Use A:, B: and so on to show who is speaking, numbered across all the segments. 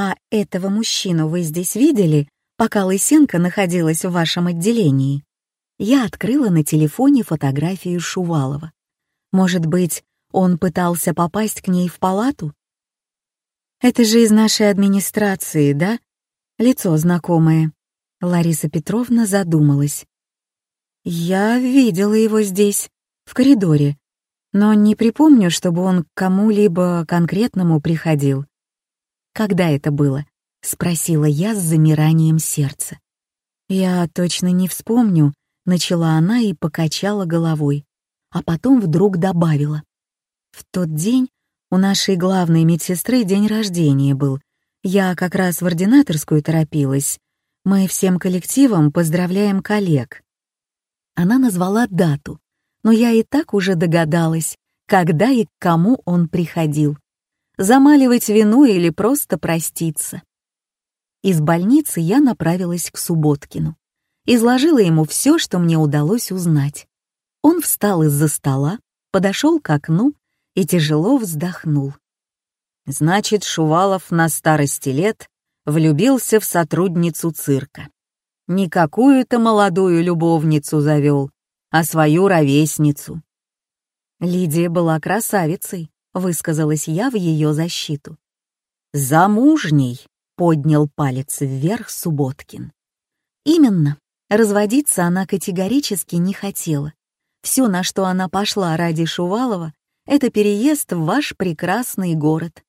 A: «А этого мужчину вы здесь видели, пока Лысенко находилась в вашем отделении?» Я открыла на телефоне фотографию Шувалова. Может быть, он пытался попасть к ней в палату? «Это же из нашей администрации, да? Лицо знакомое». Лариса Петровна задумалась. «Я видела его здесь, в коридоре, но не припомню, чтобы он к кому-либо конкретному приходил. Когда это было? спросила я с замиранием сердца. Я точно не вспомню, начала она и покачала головой, а потом вдруг добавила. В тот день у нашей главной медсестры день рождения был. Я как раз в ординаторскую торопилась. Мы всем коллективом поздравляем коллег. Она назвала дату, но я и так уже догадалась, когда и к кому он приходил. Замаливать вину или просто проститься. Из больницы я направилась к Субботкину. Изложила ему все, что мне удалось узнать. Он встал из-за стола, подошел к окну и тяжело вздохнул. Значит, Шувалов на старости лет влюбился в сотрудницу цирка. Не какую-то молодую любовницу завел, а свою ровесницу. Лидия была красавицей, высказалась я в ее защиту. «Замужней», — поднял палец вверх Субботкин. Именно, разводиться она категорически не хотела. Все, на что она пошла ради Шувалова, это переезд в ваш прекрасный город.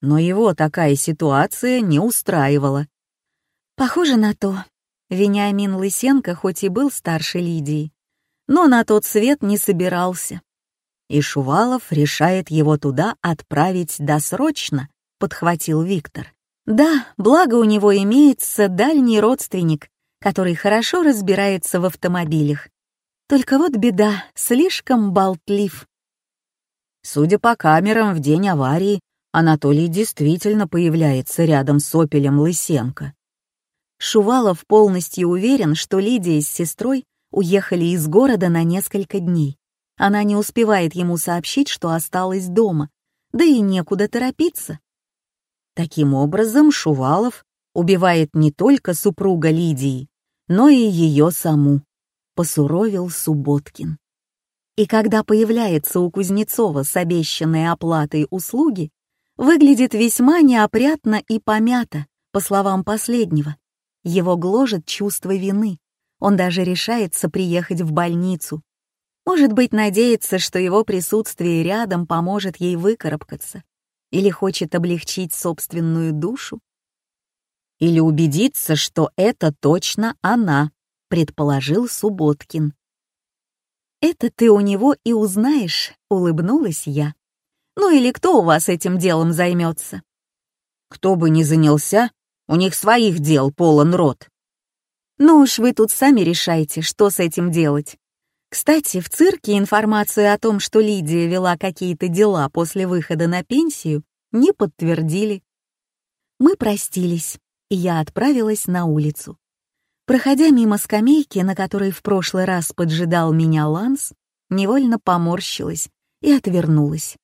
A: Но его такая ситуация не устраивала. Похоже на то. Вениамин Лысенко хоть и был старше Лидии, но на тот свет не собирался. И Шувалов решает его туда отправить досрочно, подхватил Виктор. Да, благо у него имеется дальний родственник, который хорошо разбирается в автомобилях. Только вот беда, слишком болтлив. Судя по камерам, в день аварии Анатолий действительно появляется рядом с опелем Лысенко. Шувалов полностью уверен, что Лидия с сестрой уехали из города на несколько дней. Она не успевает ему сообщить, что осталась дома, да и некуда торопиться. Таким образом, Шувалов убивает не только супруга Лидии, но и ее саму, посуровил Субботкин. И когда появляется у Кузнецова с обещанной оплатой услуги, выглядит весьма неопрятно и помято, по словам последнего. Его гложет чувство вины. Он даже решается приехать в больницу. Может быть, надеется, что его присутствие рядом поможет ей выкарабкаться. Или хочет облегчить собственную душу. Или убедиться, что это точно она, предположил Субботкин. «Это ты у него и узнаешь», — улыбнулась я. «Ну или кто у вас этим делом займется?» «Кто бы ни занялся, у них своих дел полон рот». «Ну уж вы тут сами решайте, что с этим делать. Кстати, в цирке информацию о том, что Лидия вела какие-то дела после выхода на пенсию, не подтвердили. Мы простились, и я отправилась на улицу. Проходя мимо скамейки, на которой в прошлый раз поджидал меня Ланс, невольно поморщилась и отвернулась.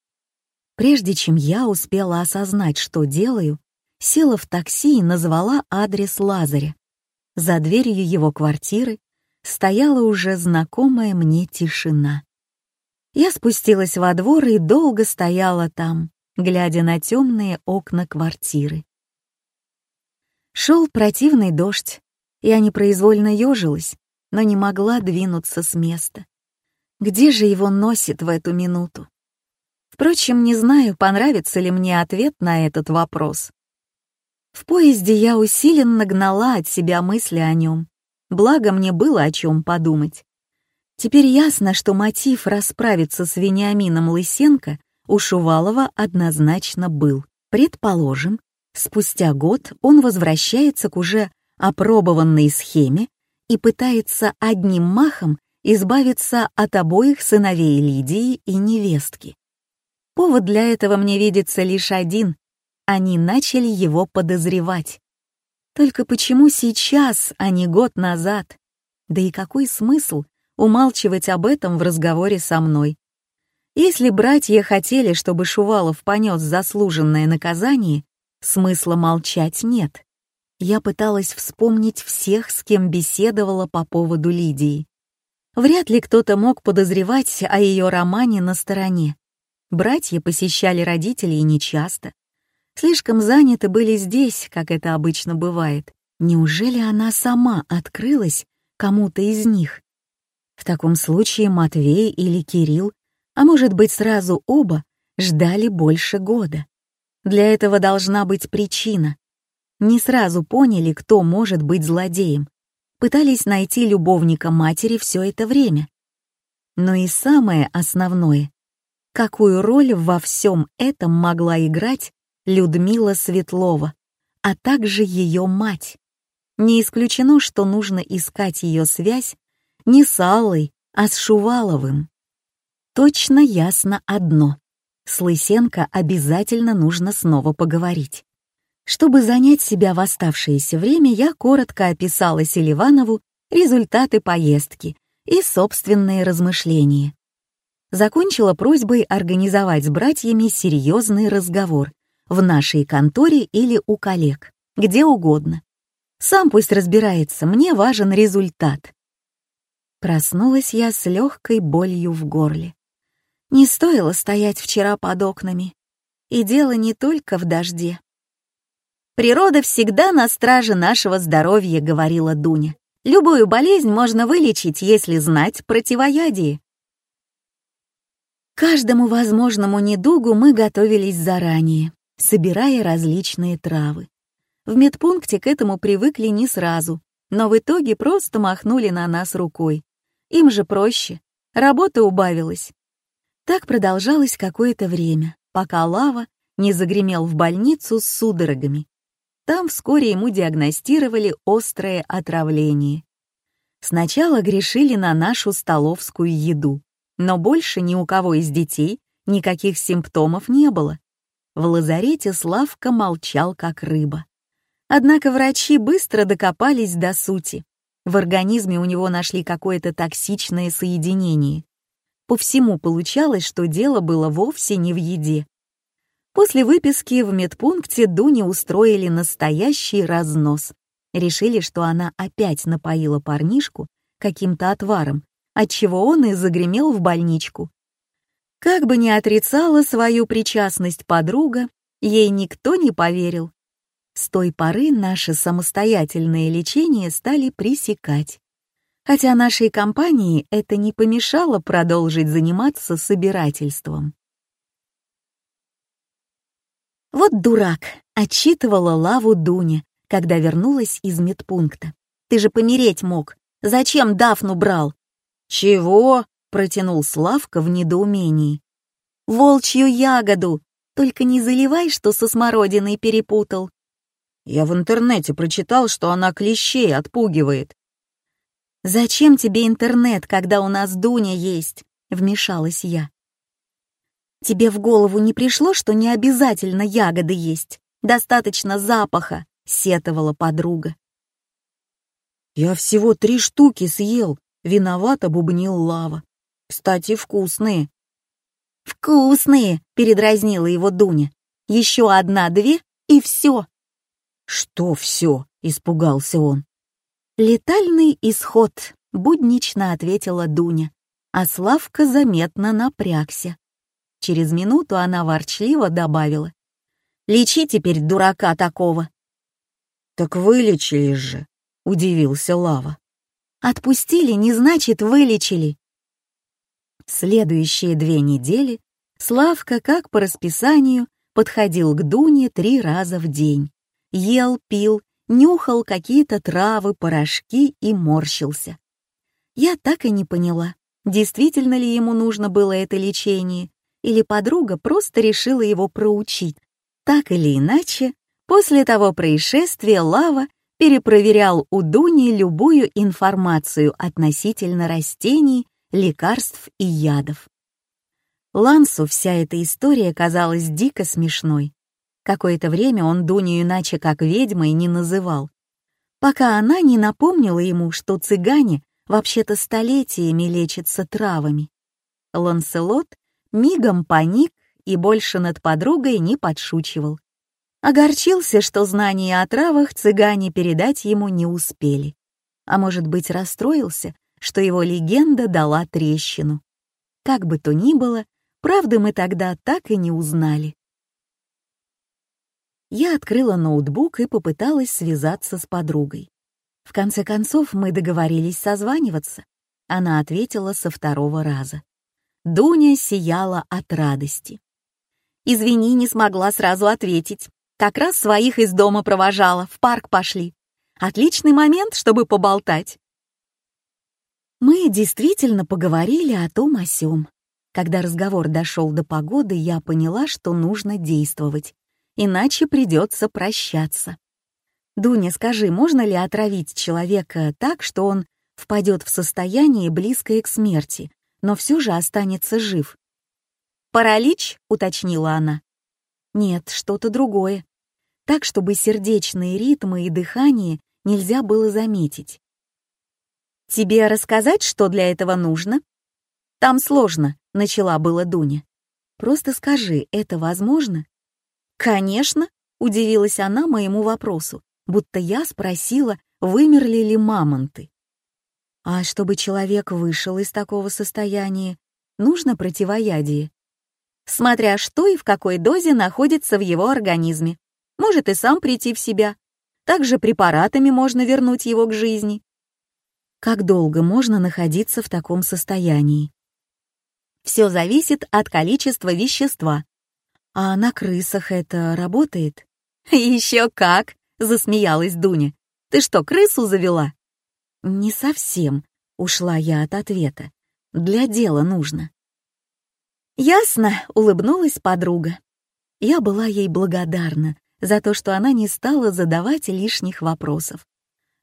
A: Прежде чем я успела осознать, что делаю, села в такси и назвала адрес Лазаря. За дверью его квартиры стояла уже знакомая мне тишина. Я спустилась во двор и долго стояла там, глядя на темные окна квартиры. Шел противный дождь, я непроизвольно ежилась, но не могла двинуться с места. Где же его носит в эту минуту? Впрочем, не знаю, понравится ли мне ответ на этот вопрос. В поезде я усиленно гнала от себя мысли о нем. Благо мне было о чем подумать. Теперь ясно, что мотив расправиться с Вениамином Лысенко у Шувалова однозначно был. Предположим, спустя год он возвращается к уже опробованной схеме и пытается одним махом избавиться от обоих сыновей Лидии и невестки. Повод для этого мне видится лишь один — они начали его подозревать. Только почему сейчас, а не год назад? Да и какой смысл умалчивать об этом в разговоре со мной? Если братья хотели, чтобы Шувалов понес заслуженное наказание, Смысла молчать нет. Я пыталась вспомнить всех, с кем беседовала по поводу Лидии. Вряд ли кто-то мог подозревать о ее романе на стороне. Братья посещали родителей нечасто. Слишком заняты были здесь, как это обычно бывает. Неужели она сама открылась кому-то из них? В таком случае Матвей или Кирилл, а может быть сразу оба, ждали больше года. Для этого должна быть причина. Не сразу поняли, кто может быть злодеем, пытались найти любовника матери все это время. Но и самое основное, какую роль во всем этом могла играть Людмила Светлова, а также ее мать. Не исключено, что нужно искать ее связь не с Аллой, а с Шуваловым. Точно ясно одно. С Лысенко обязательно нужно снова поговорить. Чтобы занять себя в оставшееся время, я коротко описала Селиванову результаты поездки и собственные размышления. Закончила просьбой организовать с братьями серьезный разговор в нашей конторе или у коллег, где угодно. Сам пусть разбирается, мне важен результат. Проснулась я с легкой болью в горле. Не стоило стоять вчера под окнами. И дело не только в дожде. «Природа всегда на страже нашего здоровья», — говорила Дуня. «Любую болезнь можно вылечить, если знать противоядие». Каждому возможному недугу мы готовились заранее, собирая различные травы. В медпункте к этому привыкли не сразу, но в итоге просто махнули на нас рукой. Им же проще, работа убавилась. Так продолжалось какое-то время, пока Лава не загремел в больницу с судорогами там вскоре ему диагностировали острое отравление. Сначала грешили на нашу столовскую еду, но больше ни у кого из детей никаких симптомов не было. В лазарете Славка молчал как рыба. Однако врачи быстро докопались до сути. В организме у него нашли какое-то токсичное соединение. По всему получалось, что дело было вовсе не в еде, После выписки в медпункте Дуне устроили настоящий разнос. Решили, что она опять напоила парнишку каким-то отваром, отчего он и загремел в больничку. Как бы ни отрицала свою причастность подруга, ей никто не поверил. С той поры наше самостоятельное лечение стали пресекать. Хотя нашей компании это не помешало продолжить заниматься собирательством. «Вот дурак!» — отчитывала Лаву Дуня, когда вернулась из медпункта. «Ты же помереть мог! Зачем Дафну брал?» «Чего?» — протянул Славка в недоумении. «Волчью ягоду! Только не заливай, что со смородиной перепутал!» «Я в интернете прочитал, что она клещей отпугивает». «Зачем тебе интернет, когда у нас Дуня есть?» — вмешалась я. Тебе в голову не пришло, что не обязательно ягоды есть? Достаточно запаха, сетовала подруга. Я всего три штуки съел, виновато бубнил Лава. Кстати, вкусные. Вкусные, передразнила его Дуня. Еще одна-две и все. Что все? испугался он. Летальный исход, буднично ответила Дуня, а Славка заметно напрягся. Через минуту она ворчливо добавила. «Лечи теперь дурака такого». «Так вылечили же», — удивился Лава. «Отпустили не значит вылечили». Следующие две недели Славка, как по расписанию, подходил к Дуне три раза в день. Ел, пил, нюхал какие-то травы, порошки и морщился. Я так и не поняла, действительно ли ему нужно было это лечение, или подруга просто решила его проучить. Так или иначе, после того происшествия Лава перепроверял у Дуни любую информацию относительно растений, лекарств и ядов. Лансу вся эта история казалась дико смешной. Какое-то время он Дуню иначе как ведьмой не называл, пока она не напомнила ему, что цыгане вообще-то столетиями лечатся травами. Ланселот мигом паник и больше над подругой не подшучивал. Огорчился, что знания о травах цыгане передать ему не успели. А может быть, расстроился, что его легенда дала трещину. Как бы то ни было, правды мы тогда так и не узнали. Я открыла ноутбук и попыталась связаться с подругой. В конце концов, мы договорились созваниваться. Она ответила со второго раза. Дуня сияла от радости. «Извини, не смогла сразу ответить. Как раз своих из дома провожала, в парк пошли. Отличный момент, чтобы поболтать». Мы действительно поговорили о том о сём. Когда разговор дошел до погоды, я поняла, что нужно действовать, иначе придется прощаться. «Дуня, скажи, можно ли отравить человека так, что он впадет в состояние, близкое к смерти, но все же останется жив?» «Паралич?» — уточнила она. «Нет, что-то другое так, чтобы сердечные ритмы и дыхание нельзя было заметить. «Тебе рассказать, что для этого нужно?» «Там сложно», — начала была Дуня. «Просто скажи, это возможно?» «Конечно», — удивилась она моему вопросу, будто я спросила, вымерли ли мамонты. «А чтобы человек вышел из такого состояния, нужно противоядие?» «Смотря что и в какой дозе находится в его организме», может и сам прийти в себя. Также препаратами можно вернуть его к жизни. Как долго можно находиться в таком состоянии? Все зависит от количества вещества. А на крысах это работает? Еще как, засмеялась Дуня. Ты что, крысу завела? Не совсем, ушла я от ответа. Для дела нужно. Ясно, улыбнулась подруга. Я была ей благодарна за то, что она не стала задавать лишних вопросов.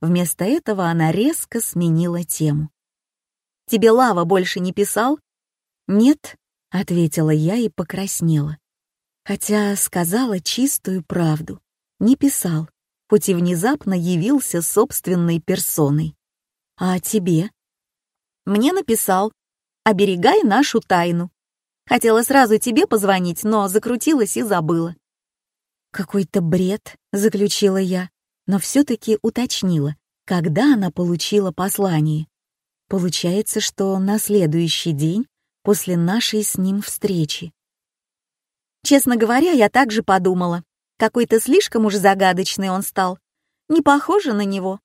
A: Вместо этого она резко сменила тему. «Тебе Лава больше не писал?» «Нет», — ответила я и покраснела. Хотя сказала чистую правду. Не писал, хоть и внезапно явился собственной персоной. «А тебе?» «Мне написал. Оберегай нашу тайну. Хотела сразу тебе позвонить, но закрутилась и забыла. «Какой-то бред», — заключила я, но все-таки уточнила, когда она получила послание. Получается, что на следующий день после нашей с ним встречи. Честно говоря, я также подумала. Какой-то слишком уж загадочный он стал. Не похоже на него.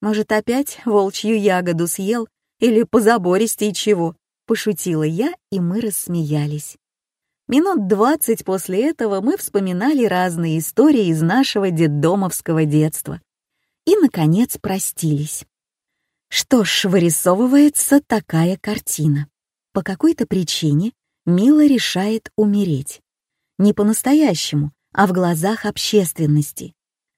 A: Может, опять волчью ягоду съел или позабористей чего? Пошутила я, и мы рассмеялись. Минут двадцать после этого мы вспоминали разные истории из нашего детдомовского детства. И, наконец, простились. Что ж, вырисовывается такая картина. По какой-то причине Мила решает умереть. Не по-настоящему, а в глазах общественности.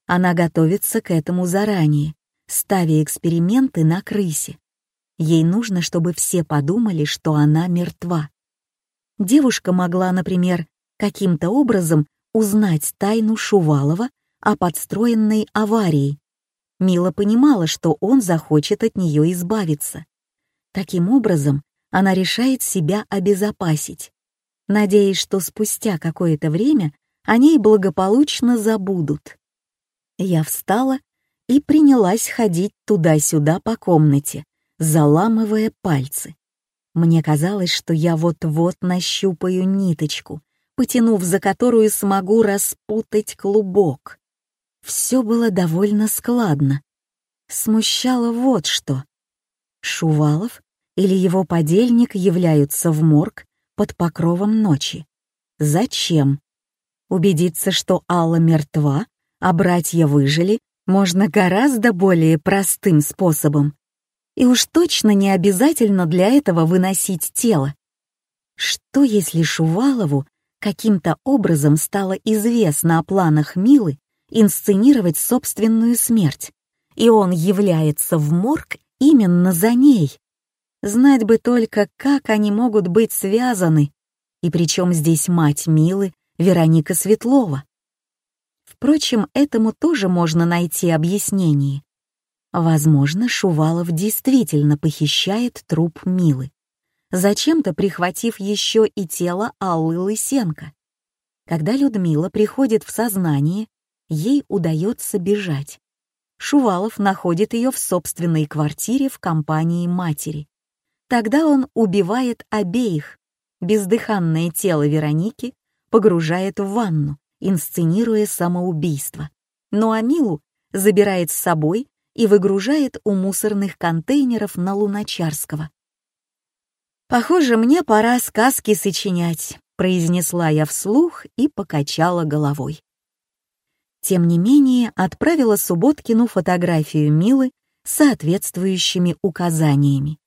A: Она готовится к этому заранее, ставя эксперименты на крысе. Ей нужно, чтобы все подумали, что она мертва. Девушка могла, например, каким-то образом узнать тайну Шувалова о подстроенной аварии. Мила понимала, что он захочет от нее избавиться. Таким образом, она решает себя обезопасить, надеясь, что спустя какое-то время о ней благополучно забудут. Я встала и принялась ходить туда-сюда по комнате, заламывая пальцы. Мне казалось, что я вот-вот нащупаю ниточку, потянув за которую смогу распутать клубок. Все было довольно складно. Смущало вот что. Шувалов или его подельник являются в морг под покровом ночи. Зачем? Убедиться, что Алла мертва, а братья выжили, можно гораздо более простым способом. И уж точно не обязательно для этого выносить тело. Что если Шувалову каким-то образом стало известно о планах Милы инсценировать собственную смерть, и он является в морг именно за ней? Знать бы только, как они могут быть связаны, и причем здесь мать Милы, Вероника Светлова. Впрочем, этому тоже можно найти объяснение. Возможно, Шувалов действительно похищает труп Милы, зачем-то прихватив еще и тело Аллы Лысенко. Когда Людмила приходит в сознание, ей удается бежать. Шувалов находит ее в собственной квартире в компании матери. Тогда он убивает обеих. Бездыханное тело Вероники погружает в ванну, инсценируя самоубийство. Ну а Милу забирает с собой и выгружает у мусорных контейнеров на Луначарского. «Похоже, мне пора сказки сочинять», — произнесла я вслух и покачала головой. Тем не менее, отправила Субботкину фотографию Милы с соответствующими указаниями.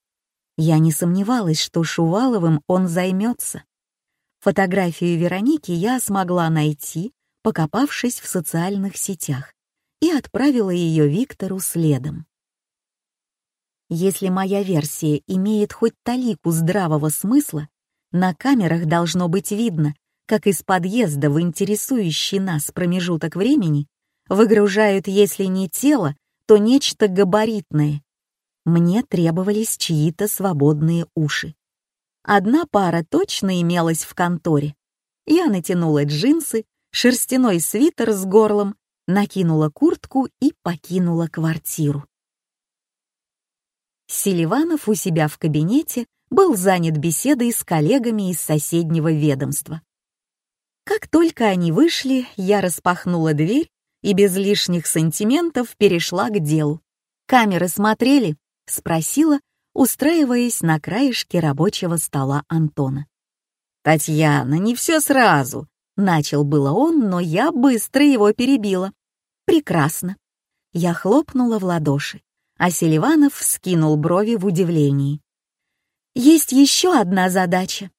A: Я не сомневалась, что Шуваловым он займется. Фотографию Вероники я смогла найти, покопавшись в социальных сетях, и отправила ее Виктору следом. Если моя версия имеет хоть талику здравого смысла, на камерах должно быть видно, как из подъезда в интересующий нас промежуток времени выгружают, если не тело, то нечто габаритное. Мне требовались чьи-то свободные уши. Одна пара точно имелась в конторе. Я натянула джинсы, шерстяной свитер с горлом, накинула куртку и покинула квартиру. Селиванов у себя в кабинете был занят беседой с коллегами из соседнего ведомства. Как только они вышли, я распахнула дверь и без лишних сантиментов перешла к делу. «Камеры смотрели?» — спросила, устраиваясь на краешке рабочего стола Антона. «Татьяна, не все сразу!» — начал было он, но я быстро его перебила. «Прекрасно!» Я хлопнула в ладоши, а Селиванов вскинул брови в удивлении. «Есть еще одна задача».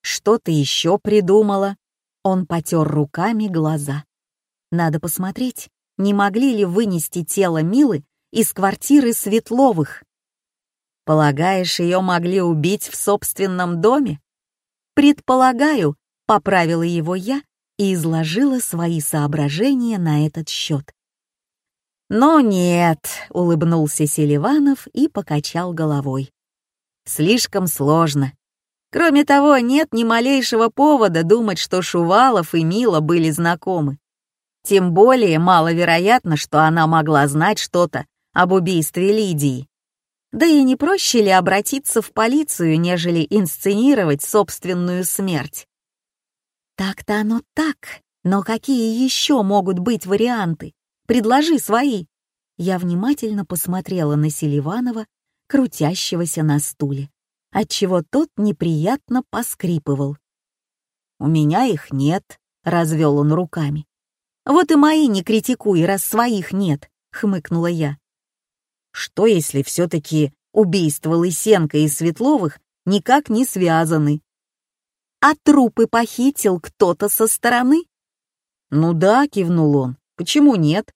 A: «Что ты еще придумала?» Он потер руками глаза. Надо посмотреть, не могли ли вынести тело Милы из квартиры Светловых. Полагаешь, ее могли убить в собственном доме? Предполагаю, поправила его я и изложила свои соображения на этот счет. «Но нет», — улыбнулся Селиванов и покачал головой. «Слишком сложно. Кроме того, нет ни малейшего повода думать, что Шувалов и Мила были знакомы. Тем более маловероятно, что она могла знать что-то об убийстве Лидии. Да и не проще ли обратиться в полицию, нежели инсценировать собственную смерть? Так-то оно так, но какие еще могут быть варианты? Предложи свои. Я внимательно посмотрела на Селиванова, крутящегося на стуле отчего тот неприятно поскрипывал. «У меня их нет», — развел он руками. «Вот и мои не критикуй, раз своих нет», — хмыкнула я. «Что, если все-таки убийства Лысенко и Светловых никак не связаны?» «А трупы похитил кто-то со стороны?» «Ну да», — кивнул он, — «почему нет?»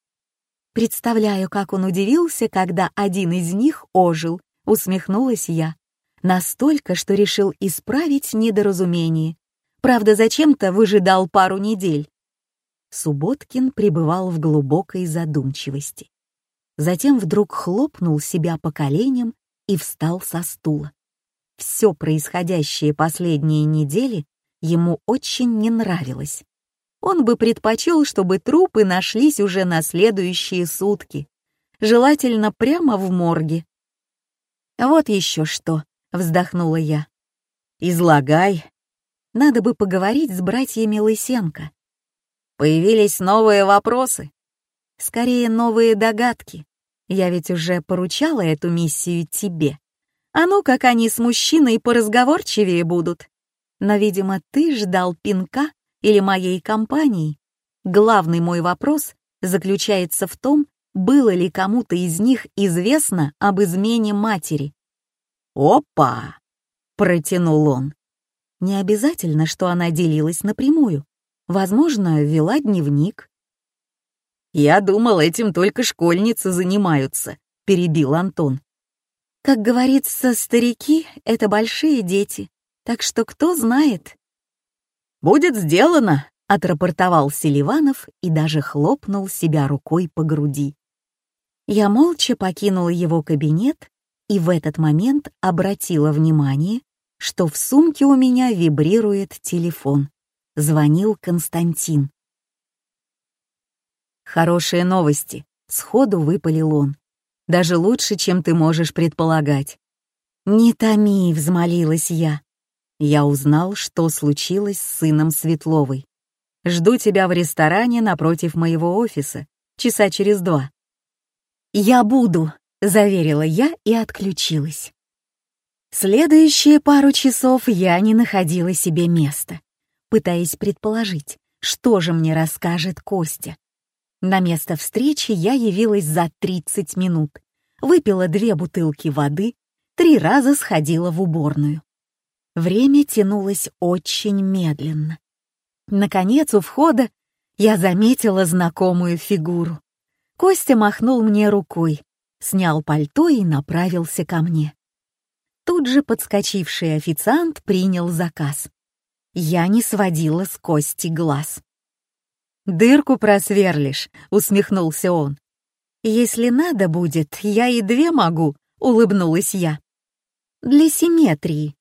A: Представляю, как он удивился, когда один из них ожил, усмехнулась я. Настолько, что решил исправить недоразумение. Правда, зачем-то выжидал пару недель. Субботкин пребывал в глубокой задумчивости. Затем вдруг хлопнул себя по коленям и встал со стула. Все происходящее последние недели ему очень не нравилось. Он бы предпочел, чтобы трупы нашлись уже на следующие сутки, желательно прямо в морге. Вот еще что. — вздохнула я. «Излагай. Надо бы поговорить с братьями Лысенко. Появились новые вопросы. Скорее, новые догадки. Я ведь уже поручала эту миссию тебе. А ну, как они с мужчиной поразговорчивее будут. Но, видимо, ты ждал пинка или моей компании. Главный мой вопрос заключается в том, было ли кому-то из них известно об измене матери. «Опа!» — протянул он. Не обязательно, что она делилась напрямую. Возможно, вела дневник. «Я думал, этим только школьницы занимаются», — перебил Антон. «Как говорится, старики — это большие дети, так что кто знает?» «Будет сделано», — отрапортовал Селиванов и даже хлопнул себя рукой по груди. Я молча покинула его кабинет и в этот момент обратила внимание, что в сумке у меня вибрирует телефон. звонил Константин. «Хорошие новости», — сходу выпалил он. «Даже лучше, чем ты можешь предполагать». «Не томи», — взмолилась я. Я узнал, что случилось с сыном Светловой. Жду тебя в ресторане напротив моего офиса, часа через два. «Я буду», — заверила я и отключилась. Следующие пару часов я не находила себе места, пытаясь предположить, что же мне расскажет Костя. На место встречи я явилась за 30 минут, выпила две бутылки воды, три раза сходила в уборную. Время тянулось очень медленно. Наконец, у входа я заметила знакомую фигуру. Костя махнул мне рукой, снял пальто и направился ко мне. Тут же подскочивший официант принял заказ. Я не сводила с Кости глаз. «Дырку просверлишь», — усмехнулся он. «Если надо будет, я и две могу», — улыбнулась я. «Для симметрии».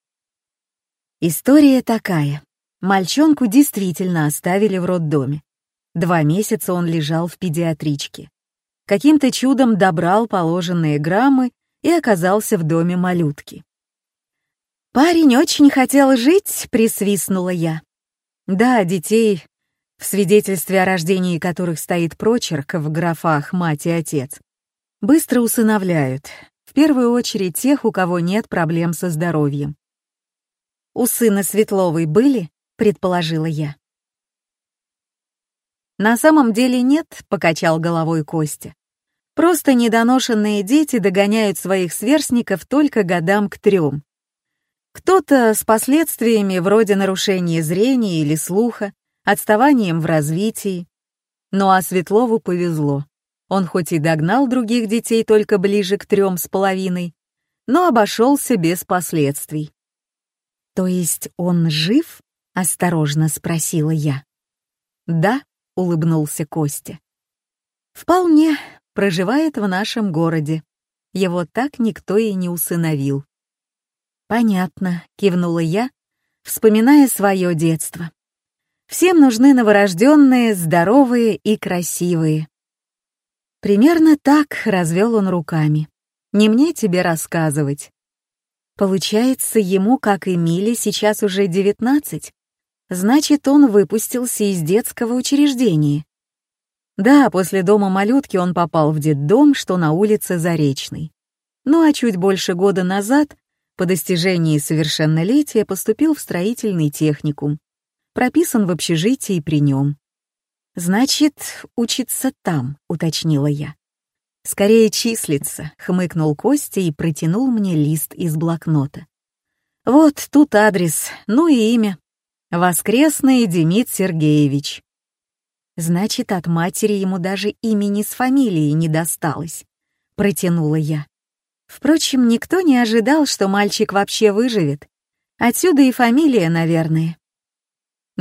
A: История такая. Мальчонку действительно оставили в роддоме. Два месяца он лежал в педиатричке. Каким-то чудом добрал положенные граммы и оказался в доме малютки. «Парень очень хотел жить», — присвистнула я. «Да, детей, в свидетельстве о рождении которых стоит прочерк в графах «мать» и «отец», быстро усыновляют, в первую очередь тех, у кого нет проблем со здоровьем. «У сына Светловой были?» — предположила я. «На самом деле нет», — покачал головой Костя. «Просто недоношенные дети догоняют своих сверстников только годам к трем. Кто-то с последствиями вроде нарушения зрения или слуха, отставанием в развитии. Ну а Светлову повезло. Он хоть и догнал других детей только ближе к трем с половиной, но обошелся без последствий. «То есть он жив?» — осторожно спросила я. «Да», — улыбнулся Костя. «Вполне проживает в нашем городе. Его так никто и не усыновил». «Понятно», — кивнула я, вспоминая свое детство. «Всем нужны новорожденные, здоровые и красивые». Примерно так развел он руками. «Не мне тебе рассказывать». Получается, ему, как и Миле, сейчас уже девятнадцать. Значит, он выпустился из детского учреждения. Да, после дома малютки он попал в детдом, что на улице Заречной. Ну а чуть больше года назад по достижении совершеннолетия поступил в строительный техникум. Прописан в общежитии при нем. «Значит, учится там», — уточнила я. «Скорее числится», — хмыкнул Костя и протянул мне лист из блокнота. «Вот тут адрес, ну и имя. Воскресный Демид Сергеевич». «Значит, от матери ему даже имени с фамилией не досталось», — протянула я. Впрочем, никто не ожидал, что мальчик вообще выживет. Отсюда и фамилия, наверное.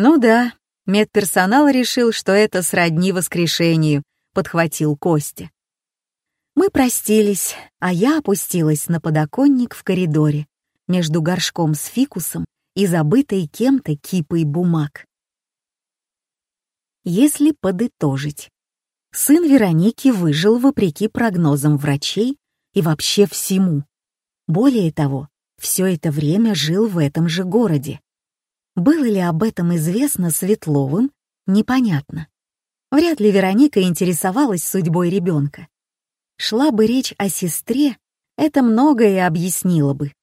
A: Ну да, медперсонал решил, что это сродни воскрешению, подхватил Костя. Мы простились, а я опустилась на подоконник в коридоре между горшком с фикусом и забытой кем-то кипой бумаг. Если подытожить, сын Вероники выжил вопреки прогнозам врачей и вообще всему. Более того, все это время жил в этом же городе. Было ли об этом известно Светловым, непонятно. Вряд ли Вероника интересовалась судьбой ребенка. Шла бы речь о сестре, это многое объяснило бы.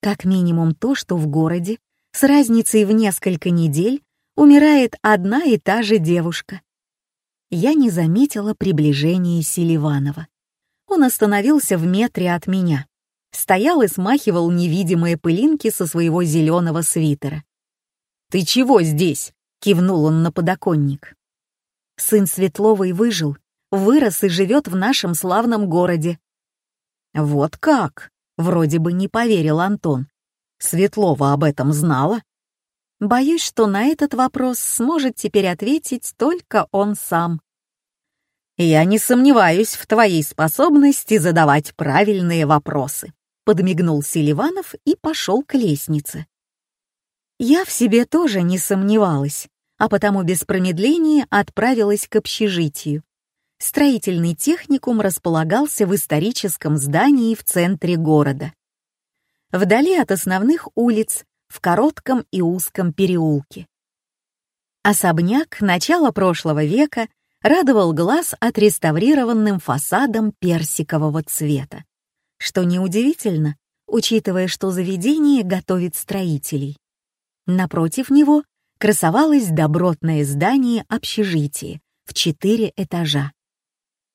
A: Как минимум то, что в городе с разницей в несколько недель умирает одна и та же девушка. Я не заметила приближения Селиванова. Он остановился в метре от меня. Стоял и смахивал невидимые пылинки со своего зеленого свитера. «Ты чего здесь?» — кивнул он на подоконник. Сын Светловой выжил, вырос и живет в нашем славном городе. «Вот как?» — вроде бы не поверил Антон. Светлова об этом знала? Боюсь, что на этот вопрос сможет теперь ответить только он сам. «Я не сомневаюсь в твоей способности задавать правильные вопросы», подмигнул Селиванов и пошел к лестнице. Я в себе тоже не сомневалась, а потому без промедления отправилась к общежитию. Строительный техникум располагался в историческом здании в центре города. Вдали от основных улиц, в коротком и узком переулке. Особняк начала прошлого века радовал глаз отреставрированным фасадом персикового цвета. Что неудивительно, учитывая, что заведение готовит строителей. Напротив него красовалось добротное здание общежития в четыре этажа.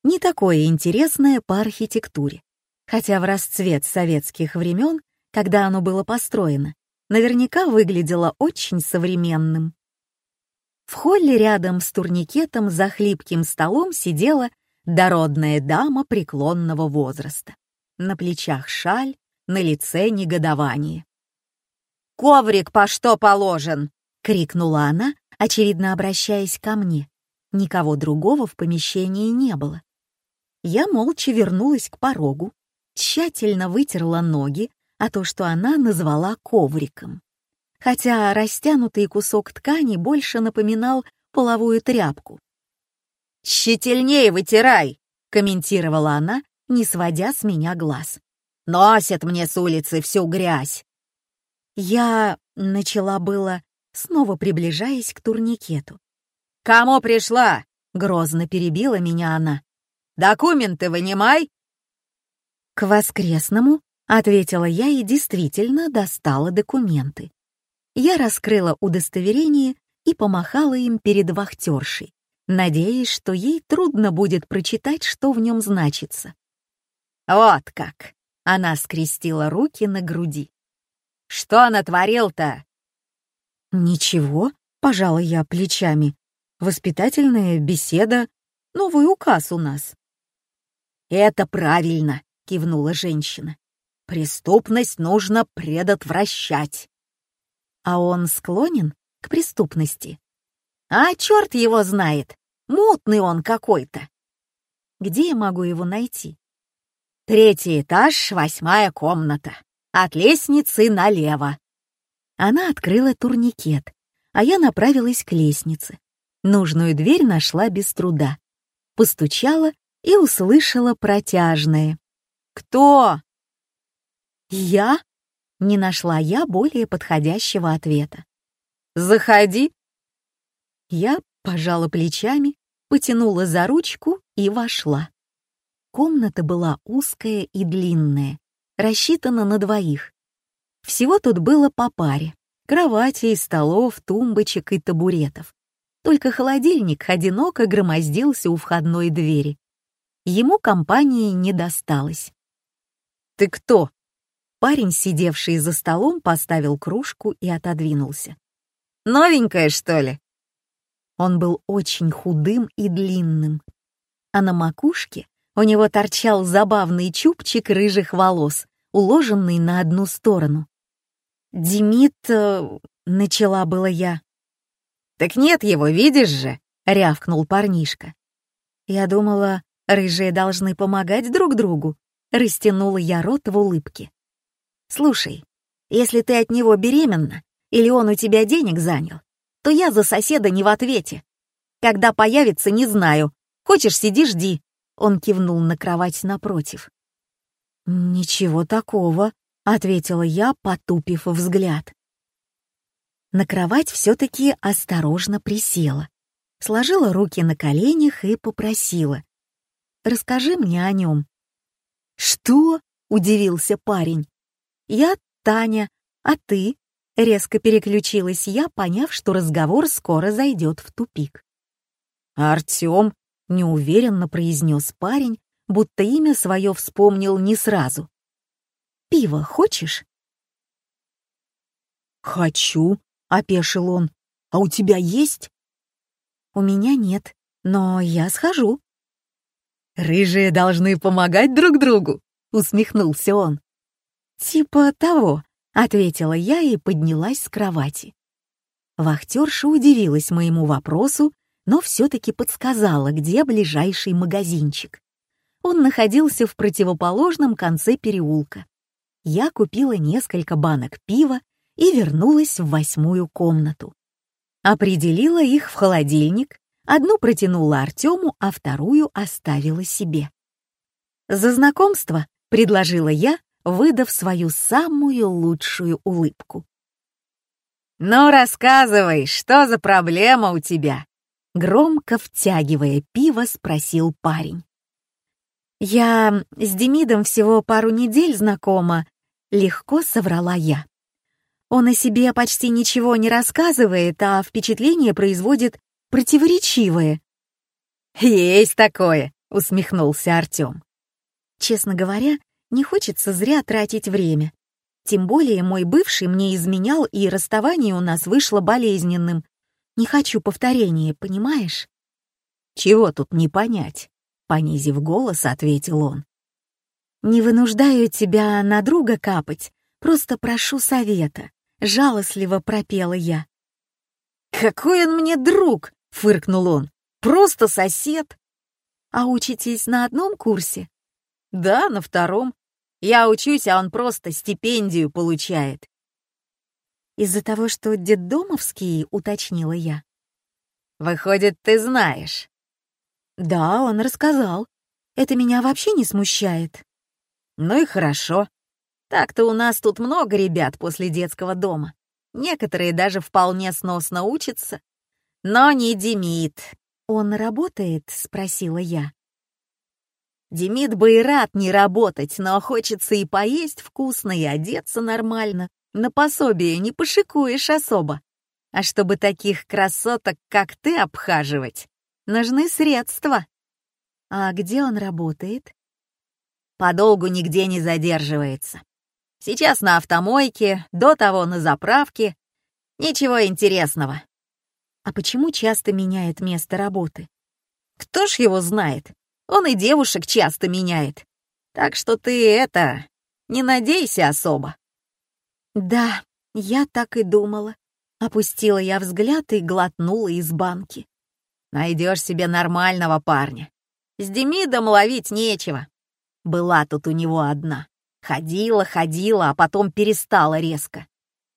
A: Не такое интересное по архитектуре, хотя в расцвет советских времен, когда оно было построено, наверняка выглядело очень современным. В холле рядом с турникетом за хлипким столом сидела дородная дама преклонного возраста. На плечах шаль, на лице негодование. «Коврик по что положен?» — крикнула она, очевидно обращаясь ко мне. Никого другого в помещении не было. Я молча вернулась к порогу, тщательно вытерла ноги, а то, что она назвала ковриком. Хотя растянутый кусок ткани больше напоминал половую тряпку. «Тщательнее вытирай!» — комментировала она, не сводя с меня глаз. «Носят мне с улицы всю грязь!» Я начала было, снова приближаясь к турникету. «Кому пришла?» — грозно перебила меня она. «Документы вынимай!» «К воскресному», — ответила я и действительно достала документы. Я раскрыла удостоверение и помахала им перед вахтершей, надеясь, что ей трудно будет прочитать, что в нем значится. «Вот как!» — она скрестила руки на груди. «Что натворил-то?» «Ничего», — пожала я плечами. «Воспитательная беседа, новый указ у нас». «Это правильно», — кивнула женщина. «Преступность нужно предотвращать». «А он склонен к преступности?» «А черт его знает! Мутный он какой-то!» «Где я могу его найти?» «Третий этаж, восьмая комната. От лестницы налево». Она открыла турникет, а я направилась к лестнице. Нужную дверь нашла без труда. Постучала и услышала протяжное. «Кто?» «Я?» — не нашла я более подходящего ответа. «Заходи!» Я пожала плечами, потянула за ручку и вошла. Комната была узкая и длинная, рассчитана на двоих. Всего тут было по паре — кроватей, столов, тумбочек и табуретов. Только холодильник одиноко громоздился у входной двери. Ему компании не досталось. «Ты кто?» Парень, сидевший за столом, поставил кружку и отодвинулся. «Новенькая, что ли?» Он был очень худым и длинным, а на макушке у него торчал забавный чубчик рыжих волос, уложенный на одну сторону. «Демид...» э, — начала было я. «Так нет его, видишь же!» — рявкнул парнишка. Я думала, Рыжие должны помогать друг другу. Растянула я рот в улыбке. Слушай, если ты от него беременна, или он у тебя денег занял, то я за соседа не в ответе. Когда появится, не знаю. Хочешь, сиди, жди. Он кивнул на кровать напротив. «Ничего такого», — ответила я, потупив взгляд. На кровать все-таки осторожно присела, сложила руки на коленях и попросила. Расскажи мне о нем». «Что?» — удивился парень. «Я Таня, а ты?» — резко переключилась я, поняв, что разговор скоро зайдет в тупик. «Артем», — неуверенно произнес парень, будто имя свое вспомнил не сразу. «Пиво хочешь?» «Хочу», — опешил он. «А у тебя есть?» «У меня нет, но я схожу», «Рыжие должны помогать друг другу», — усмехнулся он. «Типа того», — ответила я и поднялась с кровати. Вахтерша удивилась моему вопросу, но все-таки подсказала, где ближайший магазинчик. Он находился в противоположном конце переулка. Я купила несколько банок пива и вернулась в восьмую комнату. Определила их в холодильник, одну протянула Артему, а вторую оставила себе. «За знакомство», — предложила я, выдав свою самую лучшую улыбку.
B: «Ну, рассказывай, что за проблема у тебя?»
A: Громко втягивая пиво, спросил парень. «Я с Демидом всего пару недель знакома», — легко соврала я. Он о себе почти ничего не рассказывает, а впечатление производит противоречивое.
B: «Есть такое», — усмехнулся Артём.
A: Честно говоря, не хочется зря тратить время. Тем более мой бывший мне изменял, и расставание у нас вышло болезненным. Не хочу повторения, понимаешь?
B: Чего тут не понять? Понизив голос, ответил он.
A: Не вынуждаю тебя на друга капать, просто прошу совета. Жалостливо пропела я.
B: «Какой он мне друг!» — фыркнул он. «Просто сосед!»
A: «А учитесь на одном курсе?»
B: «Да, на втором. Я учусь, а он просто стипендию получает».
A: «Из-за того, что детдомовский?» — уточнила я.
B: «Выходит, ты знаешь».
A: «Да, он рассказал. Это меня вообще не смущает».
B: «Ну и хорошо. Так-то у нас тут много ребят после детского дома. Некоторые даже вполне сносно учатся. Но не Демид.
A: «Он работает?» — спросила я.
B: Демид бы и рад не работать, но хочется и поесть вкусно, и одеться нормально. На пособие не пошикуешь особо. А чтобы таких красоток, как ты, обхаживать, нужны средства.
A: А где он работает?
B: Подолгу нигде не задерживается. Сейчас на автомойке, до того на заправке. Ничего интересного.
A: А почему часто меняет место работы?
B: Кто ж его знает? Он и девушек часто меняет. Так что ты это... не надейся особо.
A: Да, я так и думала. Опустила я взгляд и глотнула из банки.
B: Найдешь себе нормального парня. С Демидом ловить нечего. Была тут у него одна. Ходила, ходила, а потом перестала резко.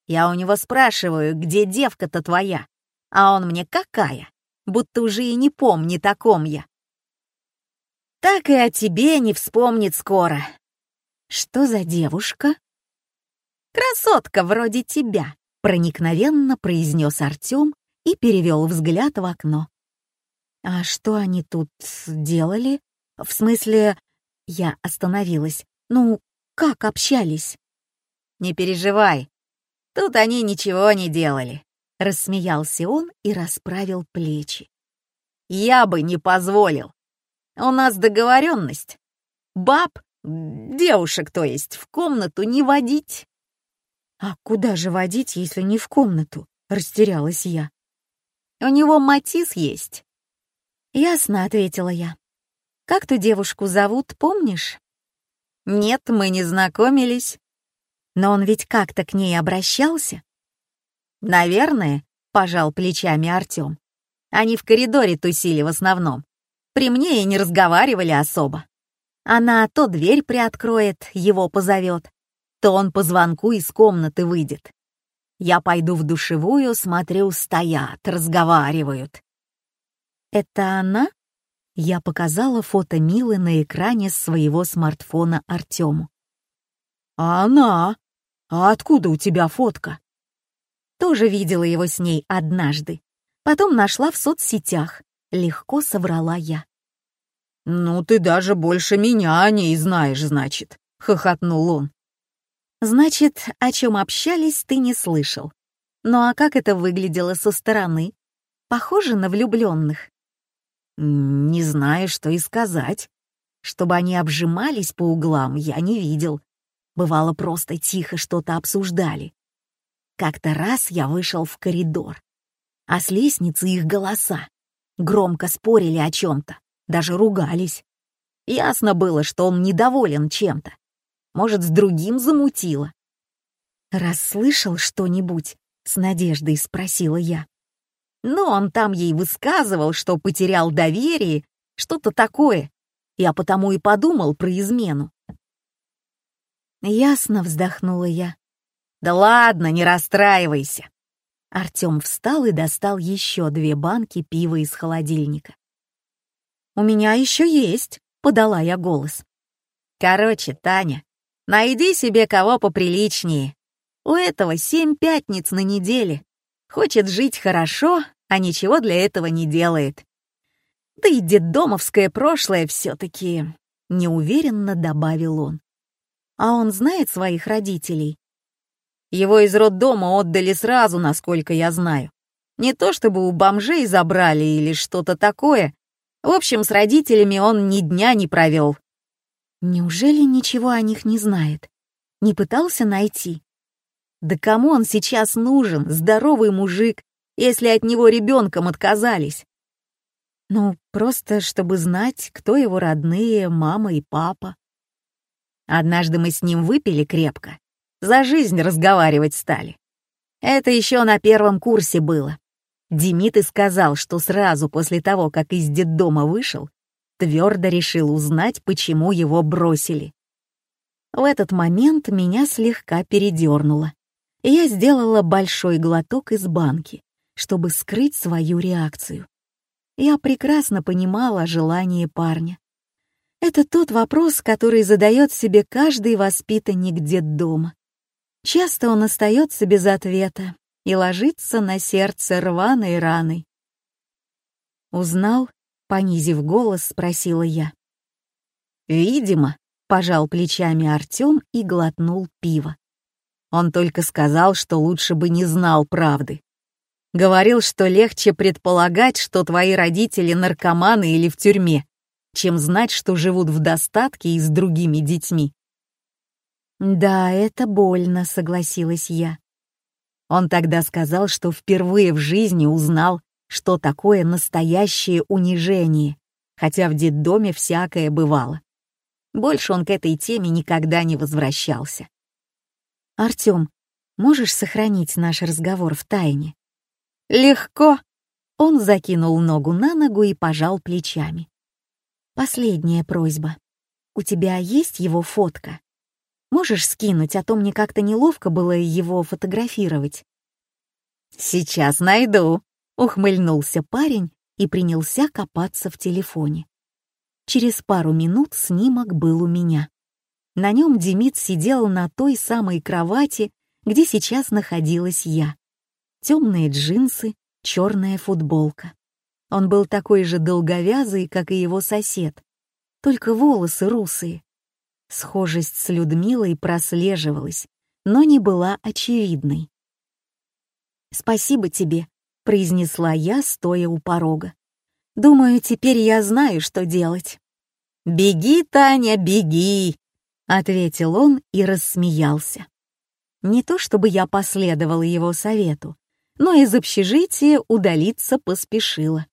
B: Я у него спрашиваю, где девка-то твоя? А он мне какая? Будто уже и не помни таком я. Так и о тебе не вспомнит скоро.
A: Что за девушка?
B: Красотка вроде тебя, проникновенно произнес Артем и перевел взгляд в окно.
A: А что они тут делали? В смысле, я остановилась. Ну, как общались?»
B: «Не переживай, тут они ничего не делали», — рассмеялся он и расправил плечи. «Я бы не позволил. У нас договоренность. Баб, девушек, то есть, в комнату не водить».
A: «А куда же водить, если не в комнату?» — растерялась я.
B: «У него матис есть».
A: «Ясно», — ответила я. «Как ту девушку зовут, помнишь?»
B: Нет, мы не знакомились.
A: Но он ведь как-то к ней обращался?
B: Наверное, пожал плечами Артём. Они в коридоре тусили в основном. При мне и не разговаривали особо. Она то дверь приоткроет, его позовет, то он по звонку из комнаты выйдет. Я пойду в душевую, смотрю, стоят, разговаривают.
A: «Это она?» Я показала фото Милы на экране своего смартфона Артему.
B: «А она? А откуда у тебя фотка?»
A: Тоже видела его с ней однажды. Потом нашла в соцсетях. Легко соврала я.
B: «Ну, ты даже больше меня о ней знаешь, значит», — хохотнул он.
A: «Значит, о чем общались, ты не слышал. Ну а как это выглядело со стороны? Похоже на влюбленных.
B: Не знаю, что и сказать. Чтобы они обжимались по углам, я не видел. Бывало, просто тихо что-то обсуждали. Как-то раз я вышел в коридор, а с лестницы их голоса. Громко спорили о чем-то, даже ругались. Ясно было, что он недоволен чем-то. Может, с другим замутило.
A: «Расслышал что-нибудь?» — с надеждой спросила я.
B: Но он там ей высказывал, что потерял доверие, что-то такое. Я потому и подумал про измену.
A: Ясно вздохнула я.
B: Да ладно, не расстраивайся.
A: Артем встал и достал еще две банки пива из холодильника. «У меня еще есть», — подала я голос. «Короче, Таня, найди себе кого поприличнее. У этого семь пятниц на неделе. Хочет жить хорошо, а ничего для этого не делает. Да и детдомовское прошлое все-таки, неуверенно добавил он. А он знает своих родителей? Его из роддома отдали сразу, насколько я знаю. Не то чтобы у бомжей забрали или что-то такое. В общем, с родителями он ни дня не провел. Неужели ничего о них не знает? Не пытался найти? Да кому он сейчас нужен, здоровый мужик, если от него ребенком отказались? Ну, просто чтобы знать, кто его родные, мама и папа. Однажды мы с ним выпили крепко, за жизнь разговаривать стали. Это еще на первом курсе было. Демид и сказал, что сразу после того, как из детдома вышел, твердо решил узнать, почему его бросили. В этот момент меня слегка передернуло, я сделала большой глоток из банки, чтобы скрыть свою реакцию. Я прекрасно понимала желание парня. Это тот вопрос, который задает себе каждый воспитанник детдома. Часто он остается без ответа и ложится на сердце рваной раной. «Узнал?» — понизив голос, спросила я. «Видимо», — пожал плечами Артём и глотнул пиво. Он только сказал, что лучше бы не знал правды. Говорил, что легче предполагать, что твои родители наркоманы или в тюрьме, чем знать, что живут в достатке и с другими детьми. «Да, это больно», — согласилась я. Он тогда сказал, что впервые в жизни узнал, что такое настоящее унижение, хотя в детдоме всякое бывало. Больше он к этой теме никогда не возвращался. «Артём, можешь сохранить наш разговор в тайне?» «Легко!» Он закинул ногу на ногу и пожал плечами. «Последняя просьба. У тебя есть его фотка? Можешь скинуть, а то мне как-то неловко было его фотографировать». «Сейчас найду», — ухмыльнулся парень и принялся копаться в телефоне. Через пару минут снимок был у меня. На нем Демид сидел на той самой кровати, где сейчас находилась я темные джинсы, черная футболка. Он был такой же долговязый, как и его сосед, только волосы русые. Схожесть с Людмилой прослеживалась, но не была очевидной. «Спасибо тебе», — произнесла я, стоя у порога. «Думаю, теперь я знаю, что делать». «Беги, Таня, беги!» — ответил он и рассмеялся. Не то чтобы я последовала его совету, но из общежития удалиться поспешила.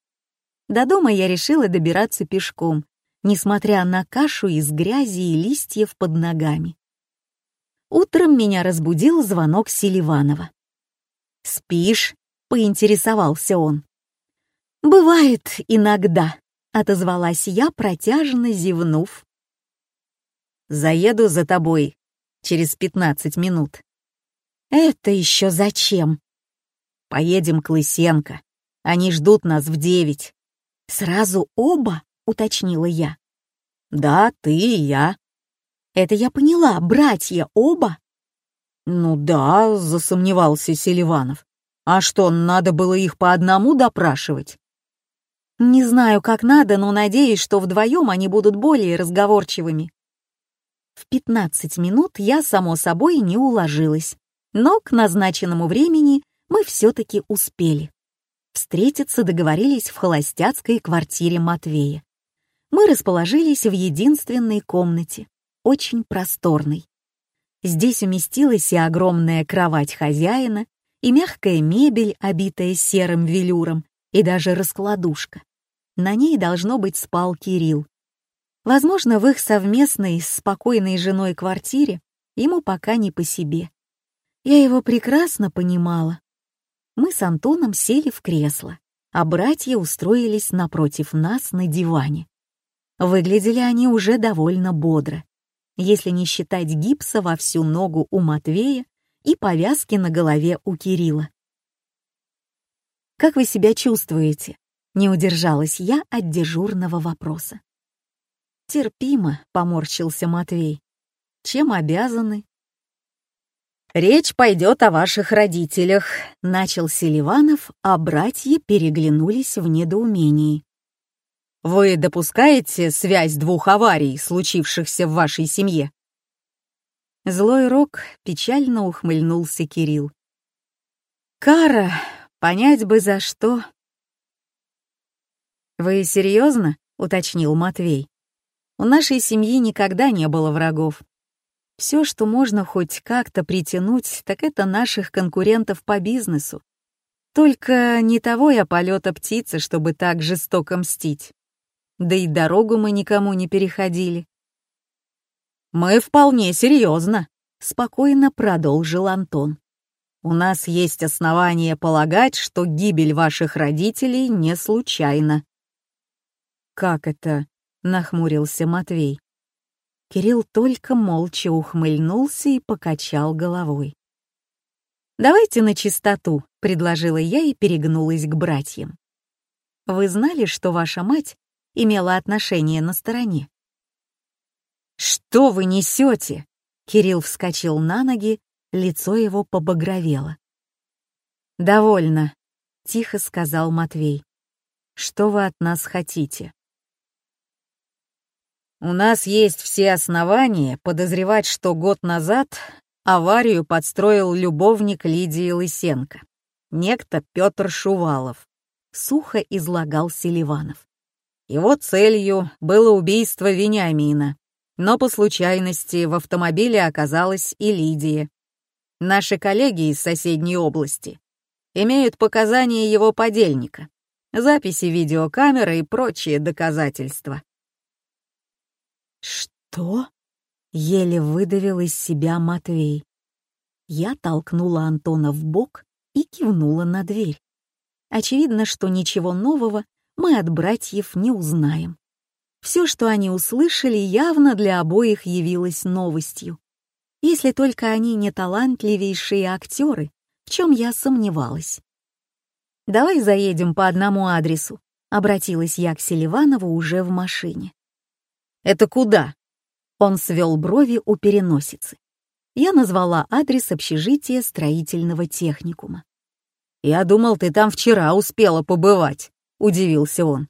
A: До дома я решила добираться пешком, несмотря на кашу из грязи и листьев под ногами. Утром меня разбудил звонок Селиванова. «Спишь?» — поинтересовался он. «Бывает иногда», — отозвалась я, протяжно зевнув. «Заеду за тобой через пятнадцать минут». «Это еще зачем?» Поедем к Лысенко. Они ждут нас в девять». «Сразу оба?» — уточнила я. «Да, ты и я». «Это я поняла, братья оба?» «Ну да», — засомневался Селиванов. «А что, надо было их по одному допрашивать?» «Не знаю, как надо, но надеюсь, что вдвоем они будут более разговорчивыми». В пятнадцать минут я, само собой, не уложилась, но к назначенному времени мы все-таки успели. Встретиться договорились в холостяцкой квартире Матвея. Мы расположились в единственной комнате, очень просторной. Здесь уместилась и огромная кровать хозяина, и мягкая мебель, обитая серым велюром, и даже раскладушка. На ней должно быть спал Кирилл. Возможно, в их совместной с спокойной женой квартире ему пока не по себе. Я его прекрасно понимала мы с Антоном сели в кресло, а братья устроились напротив нас на диване. Выглядели они уже довольно бодро, если не считать гипса во всю ногу у Матвея и повязки на голове у Кирилла. Как вы себя чувствуете?» Не удержалась я от дежурного вопроса. «Терпимо», — поморщился Матвей. «Чем обязаны?» «Речь пойдет о ваших родителях», — начал Селиванов, а братья переглянулись в недоумении. «Вы допускаете связь двух аварий, случившихся в вашей семье?» Злой рок печально ухмыльнулся Кирилл. «Кара, понять бы за что». «Вы серьезно?» — уточнил Матвей. «У нашей семьи никогда не было врагов. Все, что можно хоть как-то притянуть, так это наших конкурентов по бизнесу. Только не того я полета птицы, чтобы так жестоко мстить. Да и дорогу мы никому не переходили. «Мы вполне серьезно», — спокойно продолжил Антон. «У нас есть основания полагать, что гибель ваших родителей не случайна». «Как это?» — нахмурился Матвей. Кирилл только молча ухмыльнулся и покачал головой. «Давайте на чистоту», — предложила я и перегнулась к братьям. «Вы знали, что ваша мать имела отношение на стороне?» «Что вы несете?» Кирилл вскочил на ноги, лицо его побагровело. «Довольно», — тихо сказал Матвей. «Что вы от нас хотите?» У нас есть все основания подозревать, что год назад аварию подстроил любовник Лидии Лысенко, некто Петр Шувалов. Сухо излагал Селиванов. Его целью было убийство Вениамина, но по случайности в автомобиле оказалась и Лидия. Наши коллеги из соседней области имеют показания его подельника, записи видеокамеры и прочие доказательства. «Что?» — еле выдавил из себя Матвей. Я толкнула Антона в бок и кивнула на дверь. Очевидно, что ничего нового мы от братьев не узнаем. Все, что они услышали, явно для обоих явилось новостью. Если только они не талантливейшие актеры, в чем я сомневалась. «Давай заедем по одному адресу», — обратилась я к Селиванову уже в машине. «Это куда?» Он свел брови у переносицы. Я назвала адрес общежития строительного техникума. «Я думал, ты там вчера успела побывать», — удивился он.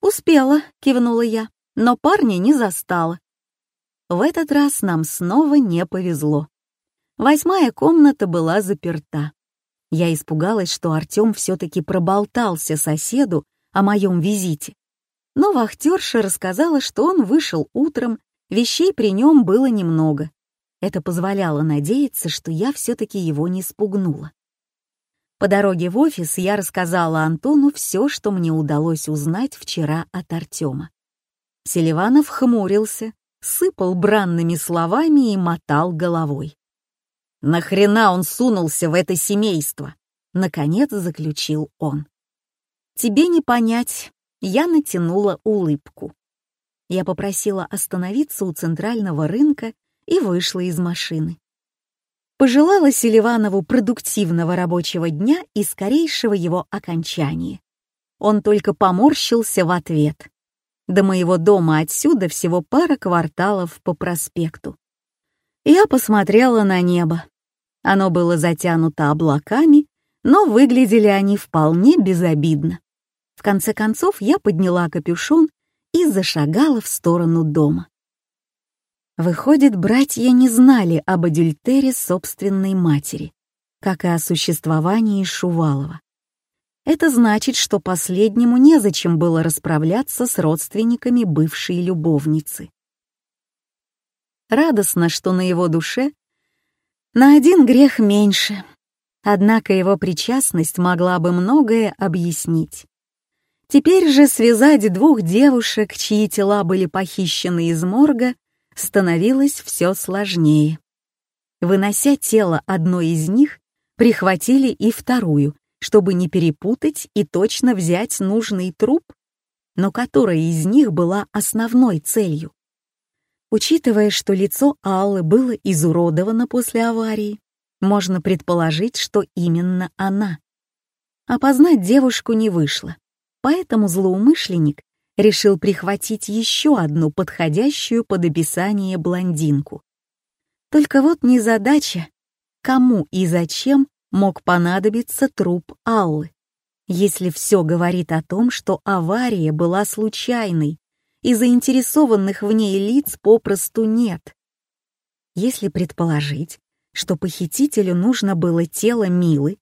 A: «Успела», — кивнула я, но парня не застала. В этот раз нам снова не повезло. Восьмая комната была заперта. Я испугалась, что Артём все-таки проболтался соседу о моем визите но вахтерша рассказала, что он вышел утром, вещей при нем было немного. Это позволяло надеяться, что я все-таки его не спугнула. По дороге в офис я рассказала Антону все, что мне удалось узнать вчера от Артема. Селиванов хмурился, сыпал бранными словами и мотал головой. «Нахрена он сунулся в это семейство?» — наконец заключил он. «Тебе не понять, я натянула улыбку. Я попросила остановиться у центрального рынка и вышла из машины. Пожелала Селиванову продуктивного рабочего дня и скорейшего его окончания. Он только поморщился в ответ. До моего дома отсюда всего пара кварталов по проспекту. Я посмотрела на небо. Оно было затянуто облаками, но выглядели они вполне безобидно. В конце концов я подняла капюшон и зашагала в сторону дома. Выходит, братья не знали об адюльтере собственной матери, как и о существовании Шувалова. Это значит, что последнему незачем было расправляться с родственниками бывшей любовницы. Радостно, что на его душе на один грех меньше, однако его причастность могла бы многое объяснить. Теперь же связать двух девушек, чьи тела были похищены из морга, становилось все сложнее. Вынося тело одной из них, прихватили и вторую, чтобы не перепутать и точно взять нужный труп, но которая из них была основной целью. Учитывая, что лицо Аллы было изуродовано после аварии, можно предположить, что именно она. Опознать девушку не вышло, поэтому злоумышленник решил прихватить еще одну подходящую под описание блондинку. Только вот незадача, кому и зачем мог понадобиться труп Аллы, если все говорит о том, что авария была случайной и заинтересованных в ней лиц попросту нет. Если предположить, что похитителю нужно было тело Милы,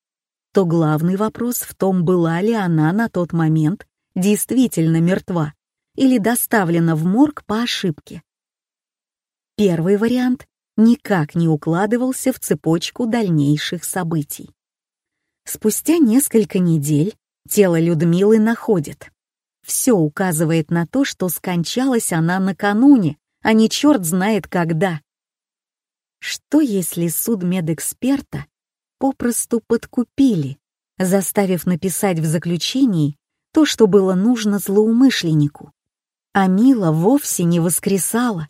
A: то главный вопрос в том, была ли она на тот момент действительно мертва или доставлена в морг по ошибке. Первый вариант никак не укладывался в цепочку дальнейших событий. Спустя несколько недель тело Людмилы находят. Все указывает на то, что скончалась она накануне, а не черт знает когда. Что если судмедэксперта попросту подкупили, заставив написать в заключении то, что было нужно злоумышленнику? А Мила вовсе не воскресала,